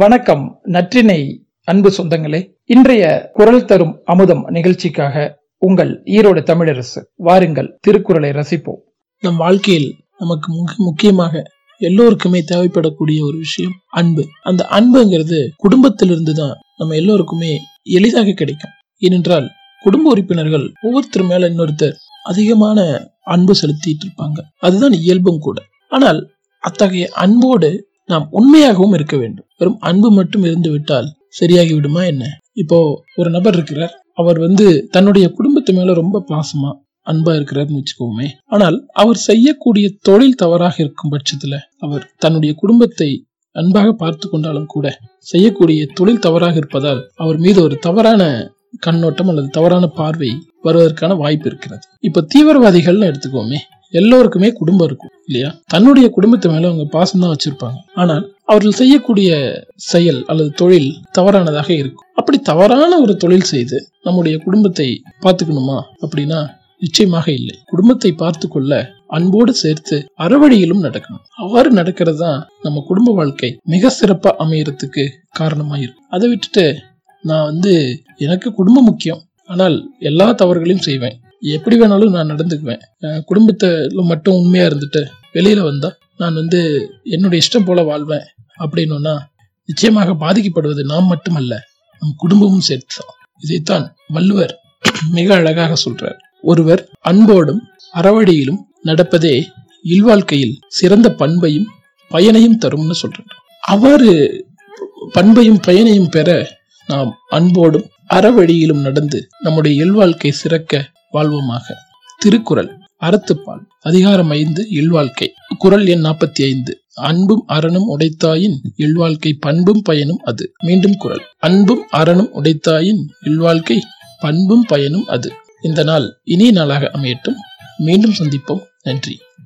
வணக்கம் நற்றினை அன்பு சொந்தங்களே. இன்றைய குரல் தரும் அமுதம் நிகழ்ச்சிக்காக உங்கள் ஈரோடு தமிழரசு வாருங்கள் திருக்குறளை ரசிப்போம். நம் வாழ்க்கையில் நமக்கு முக்கியமாக எல்லோருக்குமே தேவைப்படக்கூடிய ஒரு விஷயம் அன்பு. அந்த அன்புங்கிறது குடும்பத்திலிருந்து தான் நம்ம எல்லோருக்குமே எளிதாக கிடைக்கும். ஏனென்றால் குடும்ப உறுப்பினர்கள் ஒவ்வொருத்தர் மேல இன்னொருத்தர் அதிகமான அன்பு செலுத்திட்டு இருப்பாங்க. அதுதான் இயல்பும் கூட. ஆனால் அத்தகைய அன்போடு நாம் உண்மையாகவும் இருக்க வேண்டும். வெறும் அன்பு மட்டும் இருந்து விட்டால் சரியாகி விடுமா என்ன? இப்போ ஒரு நபர் இருக்கிறார். அவர் வந்து தன்னுடைய குடும்பத்து மேல ரொம்ப பாசமா அன்பா இருக்கிறார்னு வச்சுக்கோமே. ஆனால் அவர் செய்யக்கூடிய தொழில் தவறாக இருக்கும் பட்சத்துல அவர் தன்னுடைய குடும்பத்தை அன்பாக பார்த்து கொண்டாலும் கூட செய்யக்கூடிய தொழில் தவறாக இருப்பதால் அவர் மீது ஒரு தவறான கண்ணோட்டம் அல்லது தவறான பார்வை வருவதற்கான வாய்ப்பு இருக்கிறது. இப்ப தீவிரவாதிகள்னு எடுத்துக்கோமே. எல்லோருக்குமே குடும்பம் இருக்கும் இல்லையா? தன்னுடைய குடும்பத்து மேல அவங்க பாசம் தான் வச்சிருப்பாங்க. ஆனால் அவர்கள் செய்யக்கூடிய செயல் அல்லது தொழில் தவறானதாக இருக்கும். அப்படி தவறான ஒரு தொழில் செய்து நம்முடைய குடும்பத்தை பார்த்துக்கணுமா அப்படின்னா நிச்சயமாக இல்லை. குடும்பத்தை பார்த்து கொள்ள அன்போடு சேர்த்து அறுவழியிலும் நடக்கணும். அவ்வாறு நடக்கிறது தான் நம்ம குடும்ப வாழ்க்கை மிக சிறப்பா அமையறதுக்கு காரணமா இருக்கும். அதை விட்டுட்டு நான் வந்து எனக்கு குடும்பம் முக்கியம். ஆனால் எல்லா தவறுகளையும் செய்வேன். எப்படி வேணாலும் நான் நடந்துக்குவேன். குடும்பத்தில் மட்டும் உண்மையாக இருந்துட்டு வெளியில் வந்தால் நான் வந்து என்னுடைய இஷ்டம் போல வாழ்வேன் அப்படின்னா நிச்சயமாக பாதிக்கப்படுவது நாம் மட்டுமல்ல நம் குடும்பமும் சேர்த்து தான் இதைத்தான் வள்ளுவர் மிக அழகாக சொல்றார். ஒருவர் அன்போடும் அறவழியிலும் நடப்பதே இல்வாழ்க்கையில் சிறந்த பண்பையும் பயனையும் தரும்னு சொல்றார். அவ்வாறு பண்பையும் பயனையும் பெற நாம் அன்போடும் அறவழியிலும் நடந்து நம்முடைய இல்வாழ்க்கை சிறக்க வாழ்வோமாக. திருக்குறள் அறத்துப்பால் அதிகாரம் ஐந்து இல்வாழ்க்கை. குரல் எண் நாற்பத்தி ஐந்து அன்பும் அறனும் உடைத்தாயின் இல்வாழ்க்கை பண்பும் பயனும் அது. மீண்டும் குரல் அன்பும் அறனும் உடைத்தாயின் இல்வாழ்க்கை பண்பும் பயனும் அது. இந்த நாள் இனிய நாளாக அமையட்டும். மீண்டும் சந்திப்போம். நன்றி.